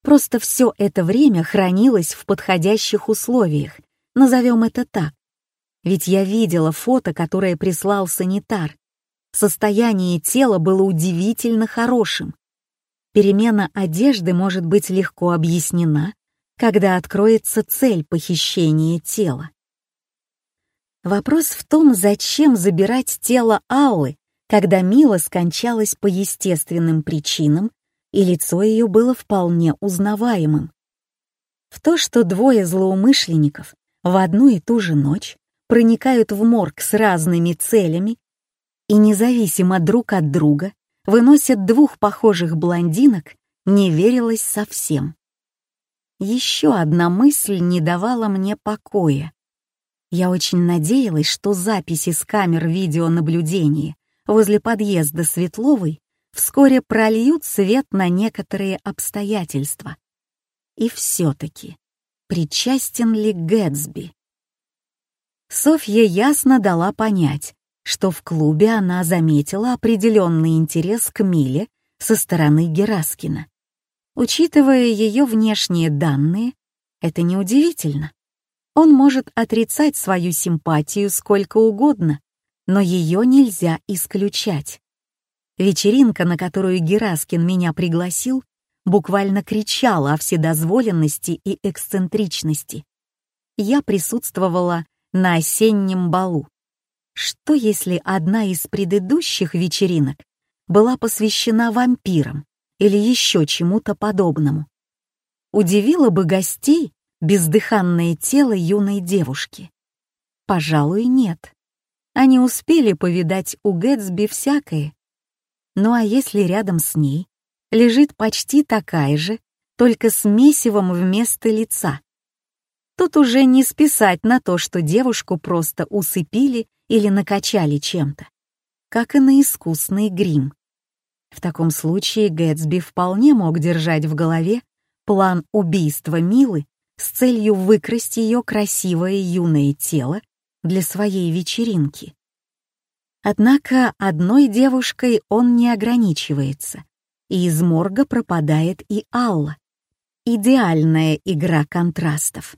A: просто все это время хранилась в подходящих условиях, назовем это так. Ведь я видела фото, которое прислал санитар. Состояние тела было удивительно хорошим. Перемена одежды может быть легко объяснена, когда откроется цель похищения тела. Вопрос в том, зачем забирать тело Аллы, когда Мила скончалась по естественным причинам, и лицо ее было вполне узнаваемым. В то, что двое злоумышленников в одну и ту же ночь проникают в морг с разными целями и независимо друг от друга выносят двух похожих блондинок, не верилось совсем. Еще одна мысль не давала мне покоя. Я очень надеялась, что записи с камер видеонаблюдения возле подъезда Светловой вскоре прольют свет на некоторые обстоятельства. И все-таки, причастен ли Гэтсби? Софья ясно дала понять, что в клубе она заметила определенный интерес к Миле со стороны Гераскина. Учитывая ее внешние данные, это неудивительно. Он может отрицать свою симпатию сколько угодно, но ее нельзя исключать. Вечеринка, на которую Гераскин меня пригласил, буквально кричала о вседозволенности и эксцентричности. Я присутствовала на осеннем балу. Что если одна из предыдущих вечеринок была посвящена вампирам? или еще чему-то подобному. Удивило бы гостей бездыханное тело юной девушки? Пожалуй, нет. Они успели повидать у Гэтсби всякое. Ну а если рядом с ней лежит почти такая же, только с месивом вместо лица? Тут уже не списать на то, что девушку просто усыпили или накачали чем-то, как и на искусный грим. В таком случае Гэтсби вполне мог держать в голове план убийства Милы с целью выкрасть ее красивое юное тело для своей вечеринки. Однако одной девушкой он не ограничивается, и из морга пропадает и Алла. Идеальная игра контрастов.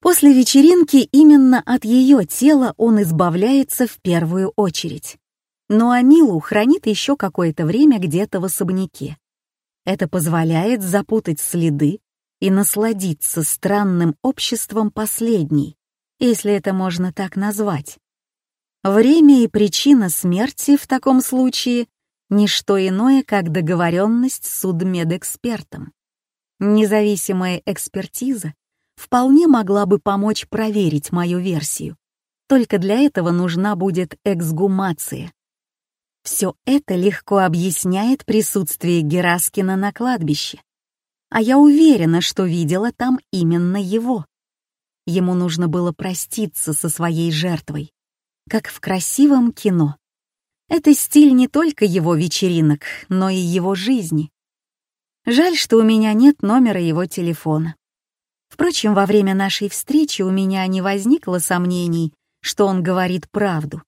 A: После вечеринки именно от ее тела он избавляется в первую очередь. Ну а Милу хранит еще какое-то время где-то в особняке. Это позволяет запутать следы и насладиться странным обществом последней, если это можно так назвать. Время и причина смерти в таком случае — ничто иное, как договоренность с судмедэкспертом. Независимая экспертиза вполне могла бы помочь проверить мою версию. Только для этого нужна будет эксгумация. Все это легко объясняет присутствие Гераскина на кладбище. А я уверена, что видела там именно его. Ему нужно было проститься со своей жертвой, как в красивом кино. Это стиль не только его вечеринок, но и его жизни. Жаль, что у меня нет номера его телефона. Впрочем, во время нашей встречи у меня не возникло сомнений, что он говорит правду.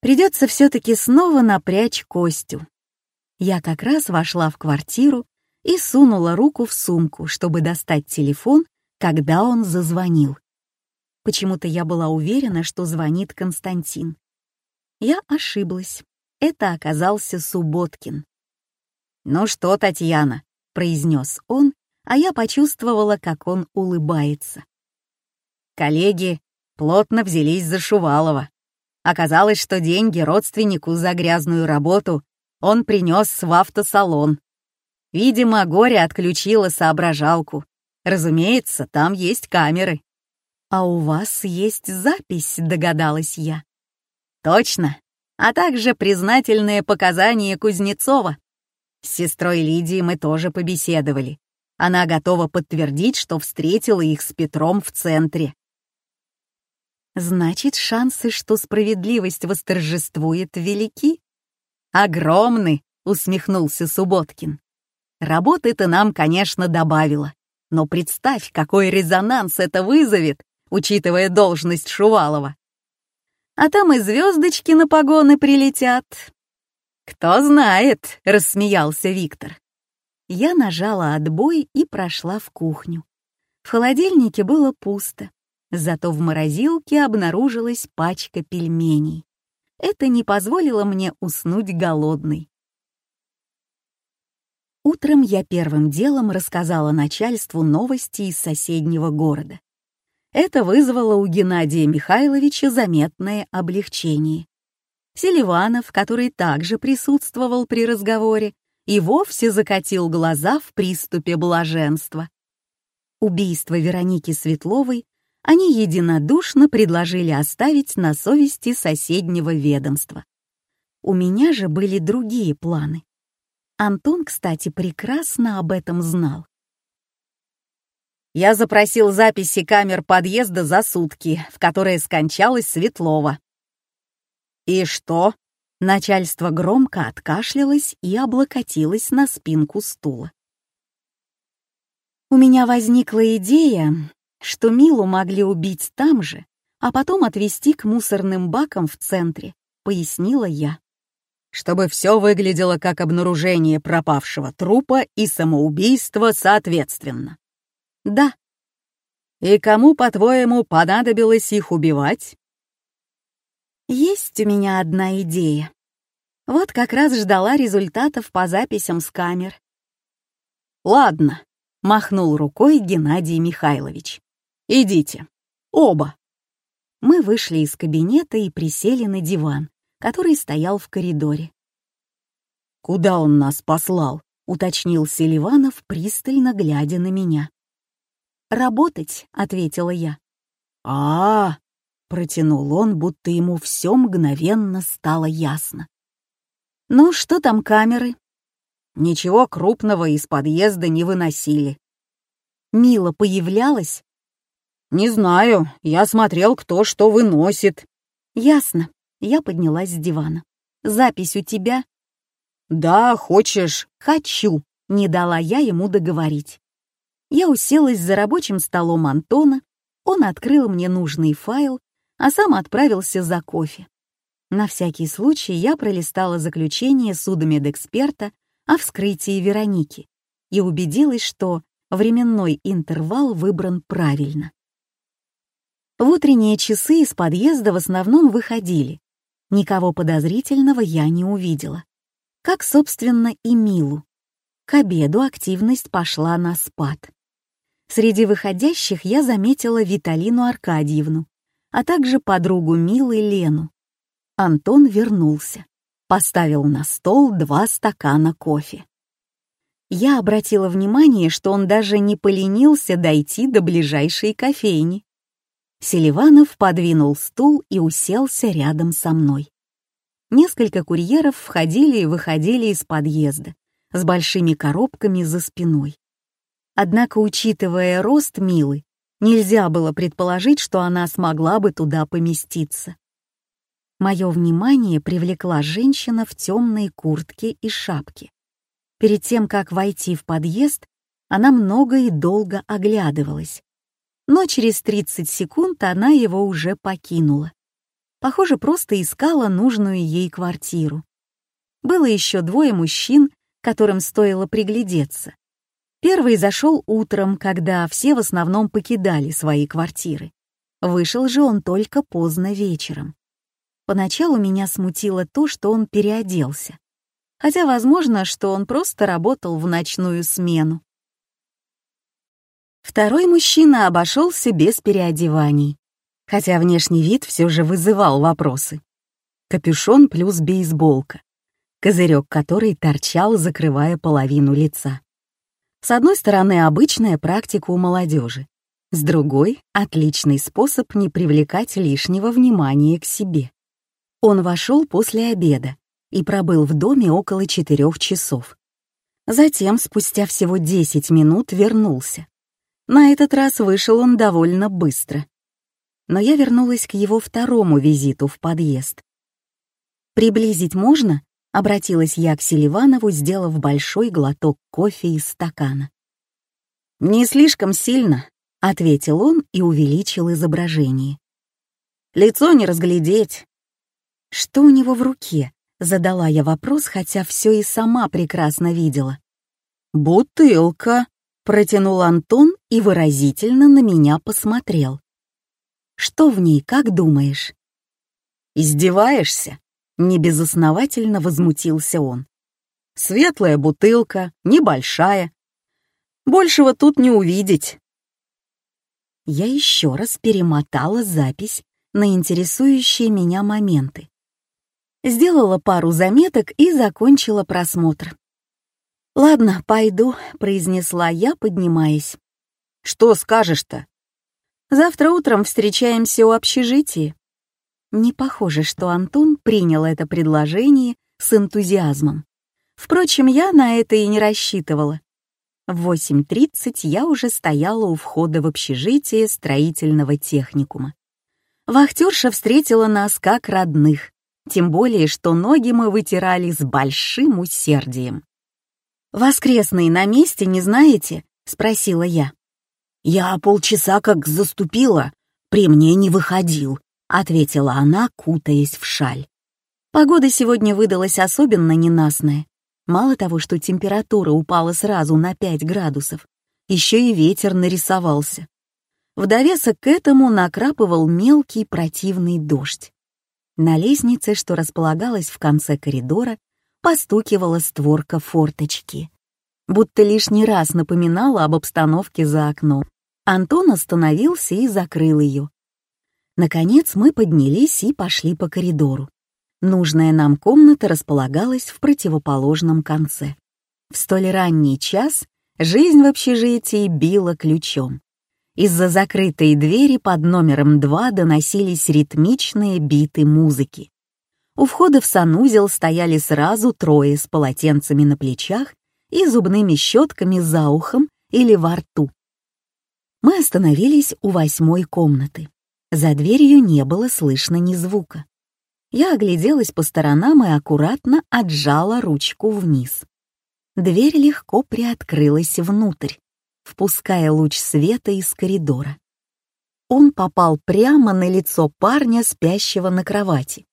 A: Придется все-таки снова напрячь Костю. Я как раз вошла в квартиру и сунула руку в сумку, чтобы достать телефон, когда он зазвонил. Почему-то я была уверена, что звонит Константин. Я ошиблась. Это оказался Субботкин.
B: «Ну что, Татьяна?» — произнес он, а я почувствовала, как он улыбается. Коллеги плотно взялись за Шувалова. Оказалось, что деньги родственнику за грязную работу он принес в автосалон. Видимо, горе отключило соображалку. Разумеется, там есть камеры.
A: «А у вас есть запись», — догадалась я.
B: «Точно. А также признательные показания Кузнецова. С сестрой Лидией мы тоже побеседовали. Она готова подтвердить, что встретила их с Петром в центре.
A: Значит, шансы, что справедливость восторжествует, велики?
B: Огромны, усмехнулся Субботкин. Работы ты нам, конечно, добавила. Но представь, какой резонанс это вызовет, учитывая должность Шувалова. А там и звездочки на погоны прилетят. Кто знает, рассмеялся Виктор.
A: Я нажала отбой и прошла в кухню. В холодильнике было пусто, зато в морозилке обнаружилась пачка пельменей. Это не позволило мне уснуть голодной. Утром я первым делом рассказала начальству новости из соседнего города. Это вызвало у Геннадия Михайловича заметное облегчение. Селиванов, который также присутствовал при разговоре, и вовсе закатил глаза в приступе блаженства. Убийство Вероники Светловой они единодушно предложили оставить на совести соседнего ведомства. У меня же были другие планы. Антон, кстати, прекрасно об этом знал.
B: Я запросил записи камер подъезда за сутки, в которые скончалась Светлова. «И что?»
A: Начальство громко откашлялось и облокотилось на спинку стула. У меня возникла идея, что Милу могли убить там же, а потом отвезти к мусорным бакам в центре, пояснила я.
B: Чтобы все выглядело как обнаружение пропавшего трупа и самоубийство соответственно.
A: Да.
B: И кому, по-твоему, понадобилось их убивать?
A: Есть у меня одна идея. Вот как раз ждала результатов по записям с камер.
B: Ладно, махнул рукой Геннадий Михайлович. Идите. Оба.
A: Мы вышли из кабинета и присели на диван, который стоял в коридоре.
B: «Куда он нас послал?» — уточнил Селиванов, пристально глядя на меня.
A: «Работать», — ответила я.
B: а, -а, -а протянул он, будто ему все мгновенно стало ясно.
A: «Ну, что там камеры?»
B: Ничего крупного из подъезда не выносили.
A: Мила появлялась?
B: «Не знаю, я смотрел, кто что выносит».
A: «Ясно». Я поднялась с дивана. «Запись у тебя?»
B: «Да, хочешь?»
A: «Хочу», — не дала я ему договорить. Я уселась за рабочим столом Антона, он открыл мне нужный файл, а сам отправился за кофе. На всякий случай я пролистала заключение судмедэксперта о вскрытии Вероники и убедилась, что временной интервал выбран правильно. В утренние часы из подъезда в основном выходили. Никого подозрительного я не увидела. Как, собственно, и Милу. К обеду активность пошла на спад. Среди выходящих я заметила Виталину Аркадьевну, а также подругу Милы Лену. Антон вернулся, поставил на стол два стакана кофе. Я обратила внимание, что он даже не поленился дойти до ближайшей кофейни. Селиванов подвинул стул и уселся рядом со мной. Несколько курьеров входили и выходили из подъезда с большими коробками за спиной. Однако, учитывая рост Милы, Нельзя было предположить, что она смогла бы туда поместиться. Мое внимание привлекла женщина в темной куртке и шапке. Перед тем, как войти в подъезд, она много и долго оглядывалась. Но через 30 секунд она его уже покинула. Похоже, просто искала нужную ей квартиру. Было еще двое мужчин, которым стоило приглядеться. Первый зашел утром, когда все в основном покидали свои квартиры. Вышел же он только поздно вечером. Поначалу меня смутило то, что он переоделся. Хотя возможно, что он просто работал в ночную смену. Второй мужчина обошелся без переодеваний, хотя внешний вид все же вызывал вопросы. Капюшон плюс бейсболка, козырек которой торчал, закрывая половину лица. С одной стороны, обычная практика у молодежи, с другой — отличный способ не привлекать лишнего внимания к себе. Он вошел после обеда и пробыл в доме около четырех часов. Затем, спустя всего 10 минут, вернулся. На этот раз вышел он довольно быстро. Но я вернулась к его второму визиту в подъезд. «Приблизить можно?» — обратилась я к Селиванову, сделав большой глоток кофе из стакана.
B: «Не слишком сильно», —
A: ответил он и увеличил изображение.
B: «Лицо не разглядеть».
A: «Что у него в руке?» — задала я вопрос, хотя все и сама прекрасно видела.
B: «Бутылка», — протянул Антон и выразительно на меня посмотрел.
A: «Что в ней, как думаешь?»
B: «Издеваешься?» — небезосновательно возмутился он. «Светлая бутылка, небольшая. Большего тут не увидеть.
A: Я еще раз перемотала запись на интересующие меня моменты. Сделала пару заметок и закончила просмотр. «Ладно, пойду», — произнесла я, поднимаясь.
B: «Что скажешь-то?»
A: «Завтра утром встречаемся у общежития». Не похоже, что Антон принял это предложение с энтузиазмом. Впрочем, я на это и не рассчитывала. В 8.30 я уже стояла у входа в общежитие строительного техникума. Вахтерша встретила нас как родных, тем более, что ноги мы вытирали с большим усердием. «Воскресный на месте, не знаете?» — спросила я.
B: «Я полчаса как заступила, при мне не выходил», — ответила она, кутаясь в шаль.
A: Погода сегодня выдалась особенно ненастная. Мало того, что температура упала сразу на 5 градусов, еще и ветер нарисовался. В довесок к этому накрапывал мелкий противный дождь. На лестнице, что располагалась в конце коридора, постукивала створка форточки. Будто лишний раз напоминала об обстановке за окном. Антон остановился и закрыл ее. Наконец мы поднялись и пошли по коридору. Нужная нам комната располагалась в противоположном конце. В столь ранний час жизнь в общежитии била ключом. Из-за закрытой двери под номером 2 доносились ритмичные биты музыки. У входа в санузел стояли сразу трое с полотенцами на плечах и зубными щетками за ухом или во рту. Мы остановились у восьмой комнаты. За дверью не было слышно ни звука. Я огляделась по сторонам и аккуратно отжала ручку вниз. Дверь легко приоткрылась внутрь, впуская луч света из коридора. Он попал прямо на лицо парня, спящего на кровати,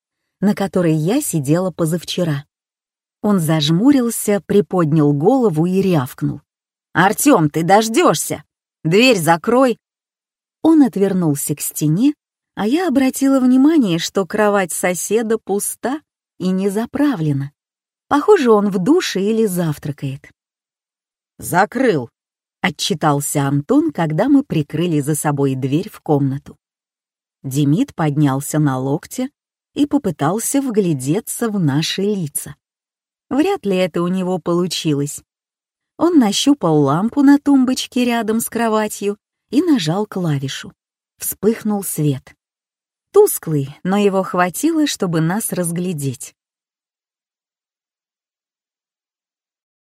A: на которой я сидела позавчера. Он зажмурился, приподнял голову и рявкнул.
B: «Артём, ты дождешься! Дверь закрой!»
A: Он отвернулся к стене а я обратила внимание, что кровать соседа пуста и не заправлена. Похоже, он в душе или завтракает.
B: «Закрыл», — отчитался Антон, когда мы прикрыли за собой дверь в комнату. Демид поднялся на локте и попытался вглядеться в наши лица.
A: Вряд ли это у него получилось. Он нащупал лампу на тумбочке рядом с кроватью и нажал клавишу. Вспыхнул свет. Тусклый, но его хватило, чтобы нас разглядеть.